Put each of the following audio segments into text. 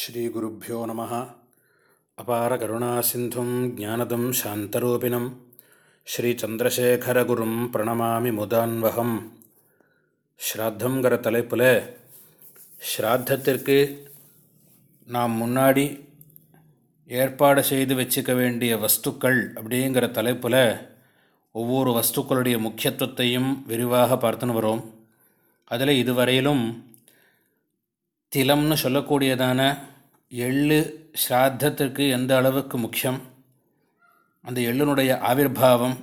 ஸ்ரீகுருப்போ நம. அபார கருணா சிந்தும் ஜானதம் சாந்தரூபிணம். ஸ்ரீச்சந்திரசேகரகுரும் பிரணமாமி முதான்வகம். ஸ்ராத்தங்கிற தலைப்பில் ஸ்ராத்தத்திற்கு நாம் முன்னாடி ஏற்பாடு செய்து வச்சுக்க வேண்டிய வஸ்துக்கள் அப்படிங்கிற தலைப்பில் ஒவ்வொரு வஸ்துக்களுடைய முக்கியத்துவத்தையும் விரிவாக பார்த்துன்னு வரோம். அதில் இதுவரையிலும் திலம்னு சொல்லக்கூடியதான எள்ளு ஸ்ராத்தத்திற்கு எந்த அளவுக்கு முக்கியம்? அந்த எள்ளுனுடைய ஆவிர்வாவம்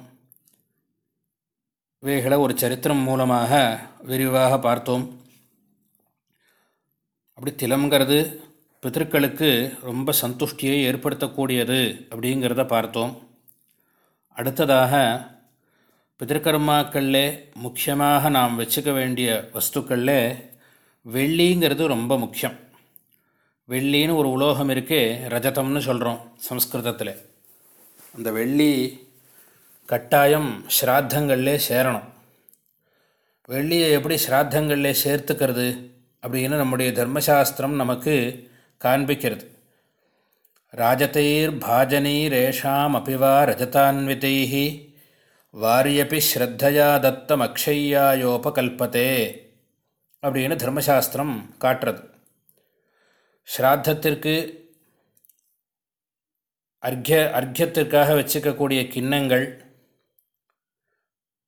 இவைகளை ஒரு சரித்திரம் மூலமாக விரிவாக பார்த்தோம். அப்படி திலம்ங்கிறது பித்தர்களுக்கு ரொம்ப சந்துஷ்டியை ஏற்படுத்தக்கூடியது அப்படிங்கிறத பார்த்தோம். அடுத்ததாக பிதற்கர்மாக்களில் முக்கியமாக நாம் வச்சுக்க வேண்டிய வஸ்துக்களில் வெள்ளிங்கிறது ரொம்ப முக்கியம். வெள்ளின்னு ஒரு உலோகம் இருக்குது ரஜதம்னு சொல்கிறோம் சம்ஸ்கிருதத்தில். அந்த வெள்ளி கட்டாயம் ஸ்ராத்தங்களிலே சேரணும். வெள்ளியை எப்படி ஸ்ராத்தங்களில் சேர்த்துக்கிறது அப்படின்னு நம்முடைய தர்மசாஸ்திரம் நமக்கு காண்பிக்கிறது. ராஜதைர் பாஜனீரேஷாம் அபிவா ரஜதான்விதை வாரியபி ஸ்ரத்தையா தத்தம் அக்ஷய்யாயோபகல்பத்தே அப்படின்னு தர்மசாஸ்திரம் காட்டுறது. ஸ்ராத்தத்திற்கு அர்க்கிய அர்க்கியத்திற்காக வச்சுக்கக்கூடிய கிண்ணங்கள்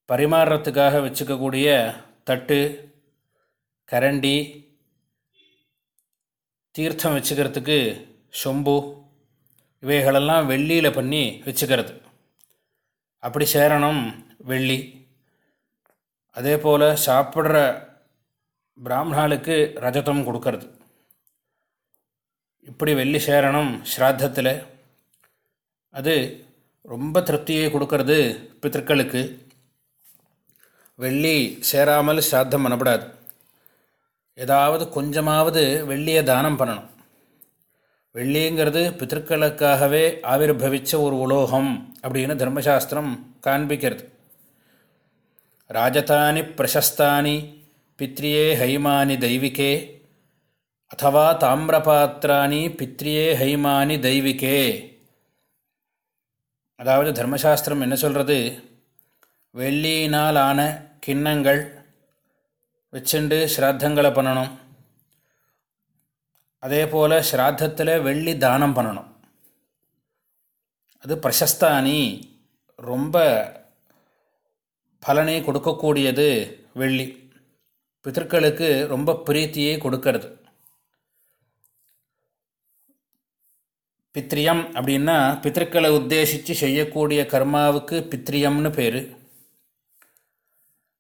பரிமாறுறதுக்காக வச்சுக்கக்கூடிய தட்டு கரண்டி தீர்த்தம் வச்சுக்கிறதுக்கு சொம்பு இவைகளெல்லாம் வெள்ளியில் பண்ணி வச்சுக்கிறது. அப்படி சேரணும் வெள்ளி. அதே போல் சாப்பிட்ற பிராமணாளுக்கு ரஜதம் கொடுக்கறது. இப்படி வெள்ளி சேரணம் ஸ்ராத்தத்தில் அது ரொம்ப திருப்தியை கொடுக்கறது பித்திருக்களுக்கு. வெள்ளி சேராமல் ஸ்ராத்தம் பண்ணப்படாது. ஏதாவது கொஞ்சமாவது வெள்ளியை தானம் பண்ணணும். வெள்ளிங்கிறது பித்திருக்களுக்காகவே ஆவிர்வவித்த ஒரு உலோகம் அப்படின்னு தர்மசாஸ்திரம் காண்பிக்கிறது. ராஜதானி பிரசஸ்தானி பித்ரியே ஹைமானி தெய்விகே அத்தவா தாமிரபாத்திராணி பித்ரியே ஹைமானி தெய்விகே அதாவது தர்மசாஸ்திரம் என்ன சொல்கிறது வெள்ளியினால் ஆன கிண்ணங்கள் வச்சுண்டு ஸ்ராத்தங்களை பண்ணணும். அதே போல் ஸ்ராத்தத்தில் வெள்ளி தானம் பண்ணணும். அது பிரசஸ்தானி ரொம்ப பலனை கொடுக்கக்கூடியது வெள்ளி. பித்தர்களுக்கு ரொம்ப பிரீத்தியை கொடுக்கறது. பித்ரியம் அப்படின்னா பித்தர்களை உத்தேசித்து செய்யக்கூடிய கர்மாவுக்கு பித்ரியம்னு பேர்.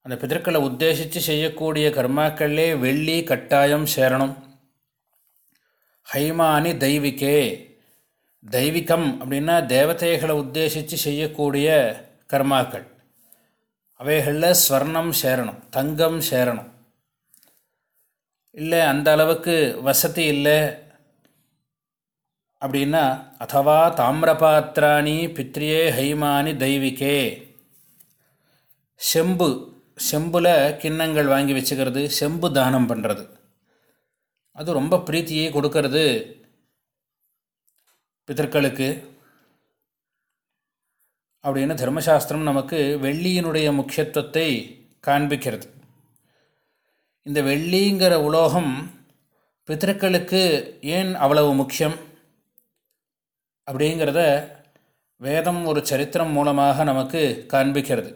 அந்த பித்தர்களை உத்தேசித்து செய்யக்கூடிய கர்மாக்களே வெள்ளி கட்டாயம் சேரணும். ஹைமானி தெய்விகே. தெய்விகம் அப்படின்னா தேவதைகளை உத்தேசித்து செய்யக்கூடிய கர்மாக்கள். அவைகளில் ஸ்வர்ணம் சேரணும் தங்கம் சேரணும். இல்லை அந்த அளவுக்கு வசதி இல்லை அப்படின்னா அதுவா தாமிரபாத்திராணி பித்ரியே ஹைமானி தெய்விகே. செம்பு செம்பில் கிண்ணங்கள் வாங்கி வச்சுக்கிறது செம்பு தானம் பண்ணுறது அது ரொம்ப பிரீத்தியை கொடுக்கறது பித்தர்களுக்கு அப்படின்னு தர்மசாஸ்திரம் நமக்கு வெள்ளியினுடைய முக்கியத்துவத்தை காண்பிக்கிறது. இந்த வெள்ளிங்கிற உலோகம் பித்தர்களுக்கு ஏன் அவ்வளவு முக்கியம்? அப்படிங்கிறத வேதம் ஒரு சரித்திரம் மூலமாக நமக்கு காண்பிக்கிறது.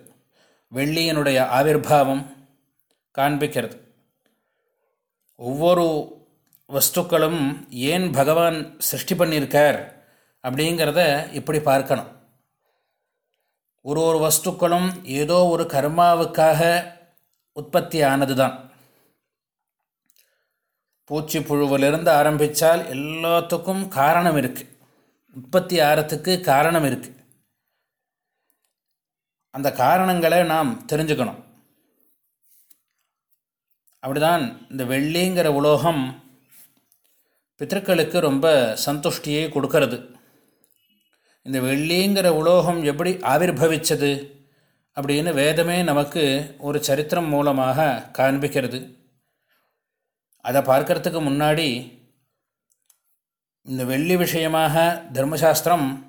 வெள்ளியினுடைய ஆவிர்வாவம் காண்பிக்கிறது. ஒவ்வொரு வஸ்துக்களும் ஏன் பகவான் சிருஷ்டி பண்ணியிருக்கார் அப்படிங்கிறத இப்படி பார்க்கணும். ஒரு ஒரு வஸ்துக்களும் ஏதோ ஒரு கர்மாவுக்காக உற்பத்தி ஆனது தான் பூச்சி புழுவிலிருந்து ஆரம்பித்தால் எல்லாத்துக்கும் காரணம் இருக்குது உற்பத்தி ஆகிறதுக்கு காரணம் இருக்குது அந்த காரணங்களை நாம் தெரிஞ்சுக்கணும். அப்படிதான் இந்த வெள்ளிங்கிற உலோகம் பித்தர்களுக்கு ரொம்ப சந்துஷ்டியை கொடுக்கறது. இந்த வெள்ளிங்கிற உலோகம் எப்படி ஆவிர்வவிச்சது அப்படின்னு வேதமே நமக்கு ஒரு சரித்திரம் மூலமாக காண்பிக்கிறது. அதை பார்க்கறதுக்கு முன்னாடி இந்த வெள்ளி விஷயமாக தர்மசாஸ்திரம்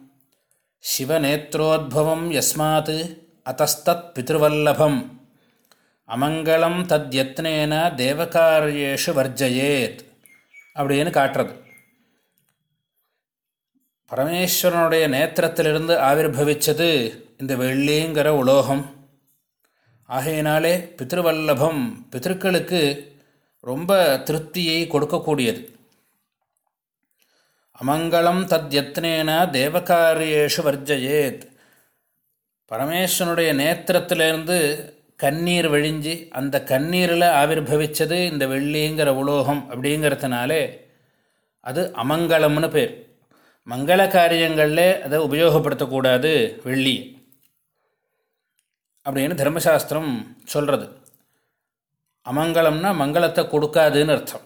சிவநேத்ரோத்பவம் யஸ்மாத் அத்தஸ்தத் பித்ருவல்லபம் அமங்கலம் தத்யத்னேன தேவகாரியேஷு வர்ஜயேத் அப்படின்னு காட்டுறது. பரமேஸ்வரனுடைய நேத்திரத்திலிருந்து ஆவிர்வவிச்சது இந்த வெள்ளிங்கிற உலோகம். ஆகையினாலே பித்ருவல்லபம் பித்திருக்களுக்கு ரொம்ப திருப்தியை கொடுக்கக்கூடியது. அமங்கலம் தத்யத்னேன தேவகாரியேஷு வர்ஜயேத். பரமேஸ்வனுடைய நேத்திரத்திலேருந்து கண்ணீர் வழிஞ்சு அந்த கண்ணீரில் ஆவிர்வவிச்சது இந்த வெள்ளிங்கிற உலோகம் அப்படிங்கிறதுனாலே அது அமங்கலம்னு பேர். மங்கள காரியங்களில் அதை உபயோகப்படுத்தக்கூடாது வெள்ளி அப்படின்னு தர்மசாஸ்திரம் சொல்கிறது அமங்கலம்னா மங்களத்தை கொடுக்காதுன்னு அர்த்தம்.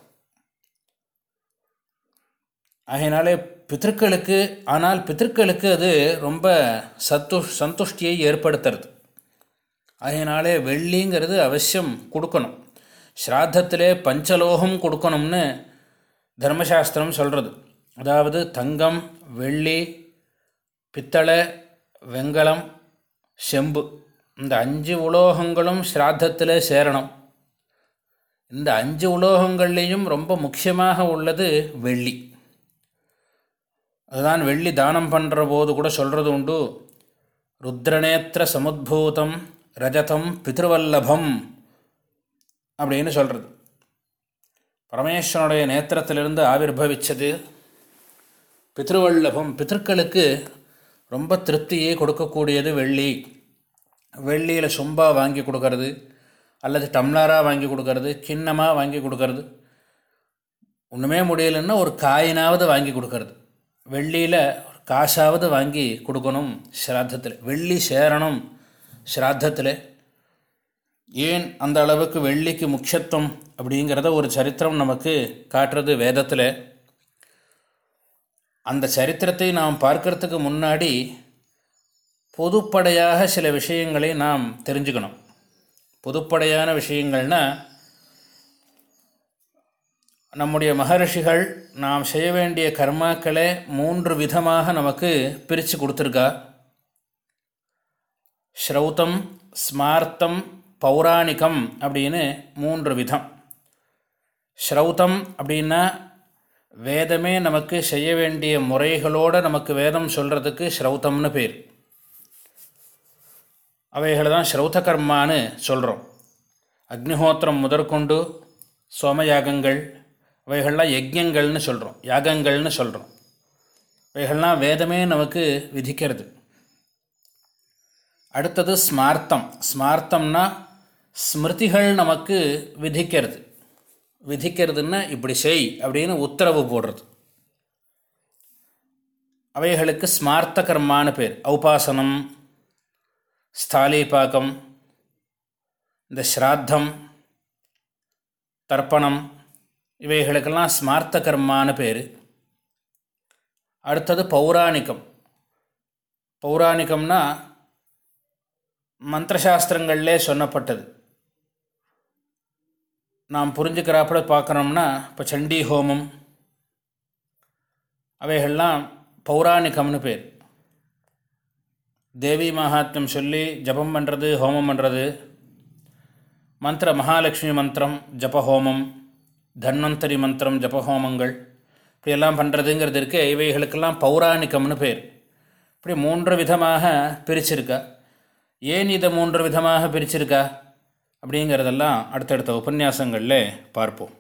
ஆகையினாலே பித்திருக்களுக்கு ஆனால் பித்திருக்களுக்கு அது ரொம்ப சத்து சந்துஷ்டியை ஏற்படுத்துறது. ஆகையினாலே வெள்ளிங்கிறது அவசியம் கொடுக்கணும். ஸ்ராத்தத்திலே பஞ்சலோகம் கொடுக்கணும்னு தர்மசாஸ்திரம் சொல்கிறது அதாவது தங்கம் வெள்ளி பித்தளை வெங்கலம் செம்பு. இந்த அஞ்சு உலோகங்களும் ஸ்ராத்தத்தில் சேரணும். இந்த அஞ்சு உலோகங்கள்லேயும் ரொம்ப முக்கியமாக உள்ளது வெள்ளி. அதுதான் வெள்ளி தானம் பண்ணுற போது கூட சொல்கிறது உண்டு. ருத்ரநேத்திர சமுத்பூதம் ரஜதம் பித்ருவல்லபம் அப்படின்னு சொல்கிறது பரமேஸ்வரனுடைய நேத்திரத்திலிருந்து ஆவிர்வவிச்சது பித்ருவல்லபம். பித்திருக்களுக்கு ரொம்ப திருப்தியை கொடுக்கக்கூடியது வெள்ளி. வெள்ளியில் சொம்பா வாங்கி கொடுக்கறது. அல்லது டம்ளராக வாங்கி கொடுக்கறது கிண்ணமாக வாங்கி கொடுக்கறது. ஒன்றுமே முடியலன்னா ஒரு காயினாவது வாங்கி கொடுக்கறது. வெள்ளியில் ஒரு காசாவது வாங்கி கொடுக்கணும் ஸ்ராத்தத்தில். வெள்ளி சேரணும் ஸ்ராத்தத்தில். ஏன் அந்த அளவுக்கு வெள்ளிக்கு முக்கியத்துவம் அப்படிங்கிறத ஒரு சரித்திரம் நமக்கு காட்டுறது வேதத்தில். அந்த சரித்திரத்தை நாம் பார்க்கறதுக்கு முன்னாடி பொதுப்படையாக சில விஷயங்களை நாம் தெரிஞ்சுக்கணும். பொதுப்படையான விஷயங்கள்னால் நம்முடைய மகரிஷிகள் நாம் செய்ய வேண்டிய கர்மாக்களை மூன்று விதமாக நமக்கு பிரித்து கொடுத்துருக்கா. ஸ்ரௌத்தம் ஸ்மார்த்தம் பௌராணிகம் அப்படின்னு மூன்று விதம். ஸ்ரௌத்தம் அப்படின்னா வேதமே நமக்கு செய்ய வேண்டிய முறைகளோடு நமக்கு வேதம் சொல்கிறதுக்கு ஸ்ரௌத்தம்னு பேர். அவைகளை தான் ஸ்ரௌத கர்மான்னு சொல்கிறோம் அக்னிஹோத்திரம் முதற்கொண்டு சோமயாகங்கள் அவைகள்லாம் யஜ்யங்கள்னு சொல்கிறோம் யாகங்கள்னு சொல்கிறோம் இவைகள்லாம் வேதமே நமக்கு விதிக்கிறது. அடுத்தது ஸ்மார்த்தம். ஸ்மார்த்தம்னா ஸ்மிருதிகள் நமக்கு விதிக்கிறது. விதிக்கிறதுன்னா இப்படி செய் அப்படின்னு உத்தரவு போடுறது. அவைகளுக்கு ஸ்மார்த்த கர்மான்னு பேர். ஔபாசனம் ஸ்தாலிபாக்கம் இந்த ஸ்ராத்தம் தர்ப்பணம் இவைகளுக்கெல்லாம் ஸ்மார்த்த கர்மான்னு பேர். அடுத்தது பௌராணிகம். பௌராணிகம்னா மந்திரசாஸ்திரங்கள்லே சொன்னப்பட்டது. நாம் புரிஞ்சுக்கிறாப்புல பார்க்குறோம்னா இப்போ சண்டி ஹோமம் அவைகள்லாம் பௌராணிகம்னு பேர். தேவி மகாத்மியம் சொல்லி ஜபம் பண்ணுறது ஹோமம் பண்ணுறது மந்திர மகாலட்சுமி மந்திரம் ஜபஹோமம். தன்வந்தரி மந்திரம் ஜபஹோமங்கள். இப்படியெல்லாம் பண்ணுறதுங்கிறது இருக்கே இவைகளுக்கெல்லாம் பௌராணிகம்னு பேர். இப்படி மூன்று விதமாக பிரிச்சிருக்கா. ஏன் இதை மூன்று விதமாக பிரிச்சிருக்கா? அப்படிங்கிறதெல்லாம் அடுத்தடுத்த உபன்யாசங்களில் பார்ப்போம்.